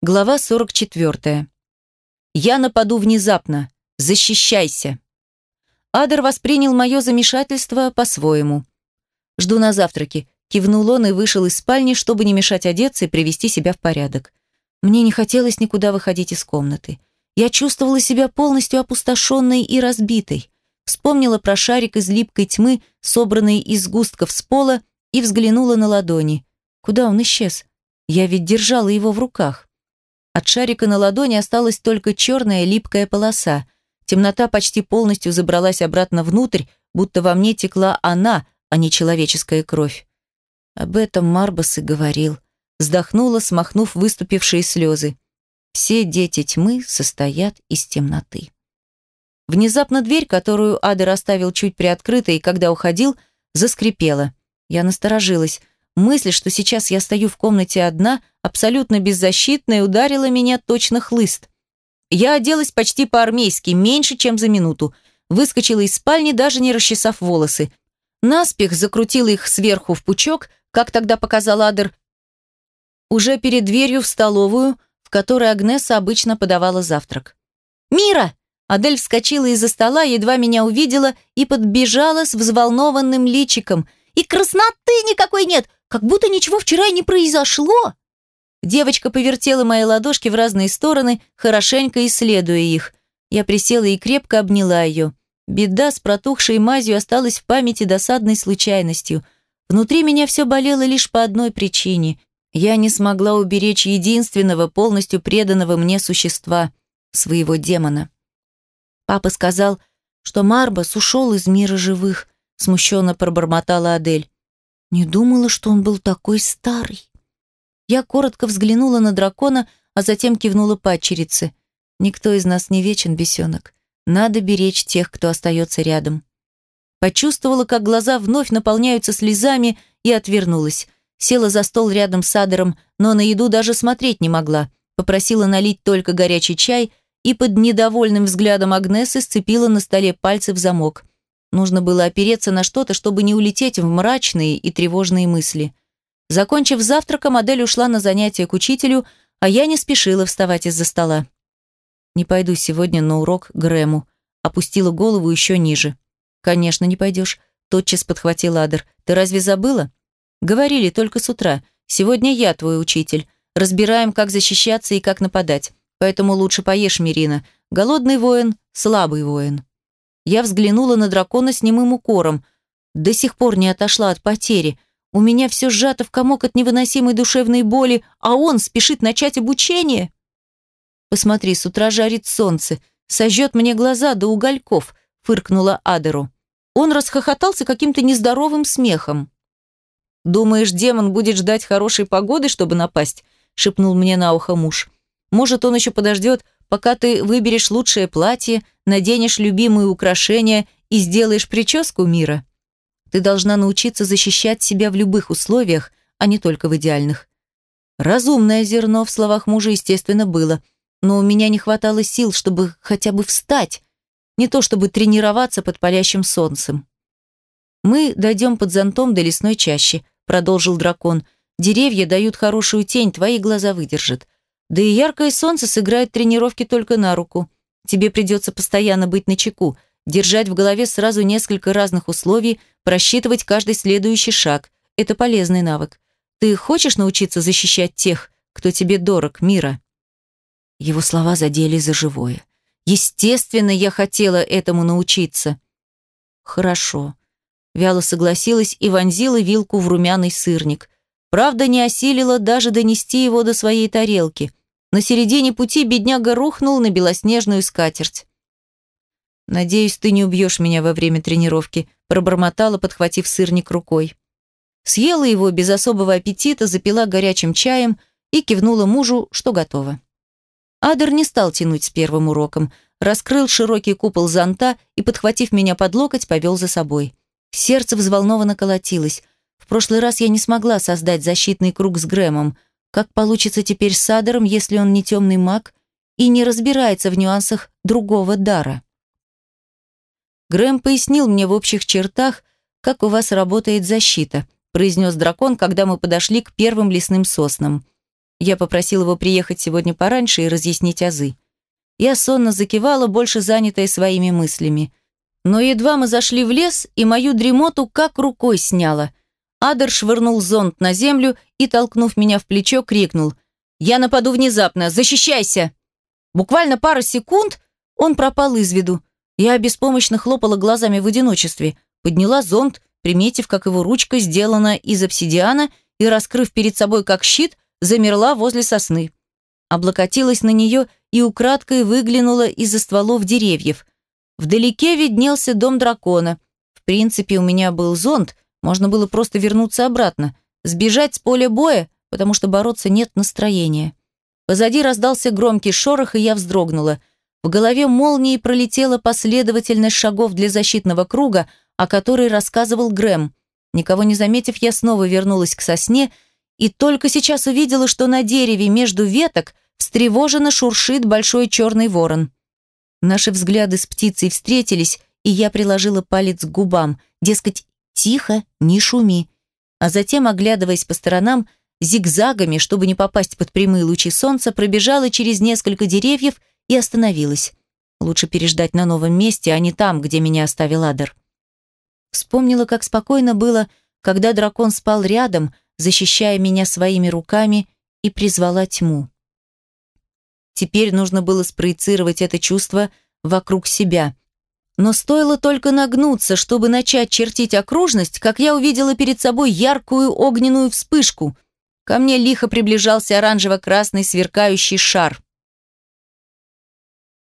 Глава 44. «Я нападу внезапно. Защищайся!» Адер воспринял мое замешательство по-своему. «Жду на завтраке», – кивнул он и вышел из спальни, чтобы не мешать одеться и привести себя в порядок. Мне не хотелось никуда выходить из комнаты. Я чувствовала себя полностью опустошенной и разбитой. Вспомнила про шарик из липкой тьмы, собранный из сгустков с пола, и взглянула на ладони. Куда он исчез? Я ведь держала его в руках. От шарика на ладони осталась только черная липкая полоса. Темнота почти полностью забралась обратно внутрь, будто во мне текла она, а не человеческая кровь. Об этом Марбас и говорил. Вздохнула, смахнув выступившие слезы. Все дети тьмы состоят из темноты. Внезапно дверь, которую Адер оставил чуть приоткрытой, когда уходил, заскрипела. Я насторожилась. Мысль, что сейчас я стою в комнате одна, абсолютно беззащитная, ударила меня точно хлыст. Я оделась почти по-армейски, меньше, чем за минуту. Выскочила из спальни, даже не расчесав волосы. Наспех закрутила их сверху в пучок, как тогда показал Адер, уже перед дверью в столовую, в которой Агнеса обычно подавала завтрак. «Мира!» Адель вскочила из-за стола, едва меня увидела и подбежала с взволнованным личиком. «И красноты никакой нет! Как будто ничего вчера и не произошло. Девочка повертела мои ладошки в разные стороны, хорошенько исследуя их. Я присела и крепко обняла ее. Беда с протухшей мазью осталась в памяти досадной случайностью. Внутри меня все болело лишь по одной причине. Я не смогла уберечь единственного, полностью преданного мне существа, своего демона. Папа сказал, что Марбас ушел из мира живых, смущенно пробормотала Адель. Не думала, что он был такой старый. Я коротко взглянула на дракона, а затем кивнула падчерице. Никто из нас не вечен, бесенок. Надо беречь тех, кто остается рядом. Почувствовала, как глаза вновь наполняются слезами, и отвернулась. Села за стол рядом с Адером, но на еду даже смотреть не могла. Попросила налить только горячий чай и под недовольным взглядом Агнесы сцепила на столе пальцы в замок. Нужно было опереться на что-то, чтобы не улететь в мрачные и тревожные мысли. Закончив завтраком, Адель ушла на занятия к учителю, а я не спешила вставать из-за стола. «Не пойду сегодня на урок Грэму», опустила голову еще ниже. «Конечно, не пойдешь», тотчас подхватил Адер. «Ты разве забыла?» «Говорили только с утра. Сегодня я твой учитель. Разбираем, как защищаться и как нападать. Поэтому лучше поешь, Мирина. Голодный воин, слабый воин». Я взглянула на дракона с немым укором. До сих пор не отошла от потери. У меня все сжато в комок от невыносимой душевной боли, а он спешит начать обучение. «Посмотри, с утра жарит солнце, сожжет мне глаза до угольков», фыркнула Адеру. Он расхохотался каким-то нездоровым смехом. «Думаешь, демон будет ждать хорошей погоды, чтобы напасть?» шепнул мне на ухо муж. «Может, он еще подождет, пока ты выберешь лучшее платье, наденешь любимые украшения и сделаешь прическу мира. Ты должна научиться защищать себя в любых условиях, а не только в идеальных. Разумное зерно в словах мужа, естественно, было, но у меня не хватало сил, чтобы хотя бы встать, не то чтобы тренироваться под палящим солнцем. «Мы дойдем под зонтом до лесной чащи», — продолжил дракон. «Деревья дают хорошую тень, твои глаза выдержат. Да и яркое солнце сыграет тренировки только на руку. Тебе придется постоянно быть начеку, держать в голове сразу несколько разных условий, просчитывать каждый следующий шаг. Это полезный навык. Ты хочешь научиться защищать тех, кто тебе дорог, мира?» Его слова задели за живое. Естественно, я хотела этому научиться. Хорошо. Вяло согласилась и вонзила вилку в румяный сырник. Правда, не осилила даже донести его до своей тарелки. На середине пути бедняга рухнул на белоснежную скатерть. «Надеюсь, ты не убьешь меня во время тренировки», пробормотала, подхватив сырник рукой. Съела его без особого аппетита, запила горячим чаем и кивнула мужу, что готово. Адер не стал тянуть с первым уроком, раскрыл широкий купол зонта и, подхватив меня под локоть, повел за собой. Сердце взволнованно колотилось. В прошлый раз я не смогла создать защитный круг с Грэмом – как получится теперь с Адером, если он не темный маг и не разбирается в нюансах другого дара? Грэм пояснил мне в общих чертах, как у вас работает защита, произнес дракон, когда мы подошли к первым лесным соснам. Я попросил его приехать сегодня пораньше и разъяснить азы. Я сонно закивала, больше занятая своими мыслями. Но едва мы зашли в лес, и мою дремоту как рукой сняло. Адер швырнул зонт на землю и, толкнув меня в плечо, крикнул «Я нападу внезапно! Защищайся!» Буквально пару секунд он пропал из виду. Я беспомощно хлопала глазами в одиночестве, подняла зонт, приметив, как его ручка сделана из обсидиана, и, раскрыв перед собой как щит, замерла возле сосны. Облокотилась на нее и украдкой выглянула из-за стволов деревьев. Вдалеке виднелся дом дракона. В принципе, у меня был зонт, можно было просто вернуться обратно, сбежать с поля боя, потому что бороться нет настроения. Позади раздался громкий шорох, и я вздрогнула. В голове молнией пролетела последовательность шагов для защитного круга, о которой рассказывал Грэм. Никого не заметив, я снова вернулась к сосне и только сейчас увидела, что на дереве между веток встревоженно шуршит большой черный ворон. Наши взгляды с птицей встретились, и я приложила палец к губам, дескать, тихо, не шуми. А затем, оглядываясь по сторонам, зигзагами, чтобы не попасть под прямые лучи солнца, пробежала через несколько деревьев и остановилась. Лучше переждать на новом месте, а не там, где меня оставил Адер. Вспомнила, как спокойно было, когда дракон спал рядом, защищая меня своими руками, и призвала тьму. Теперь нужно было спроецировать это чувство вокруг себя. Но стоило только нагнуться, чтобы начать чертить окружность, как я увидела перед собой яркую огненную вспышку. Ко мне лихо приближался оранжево-красный сверкающий шар.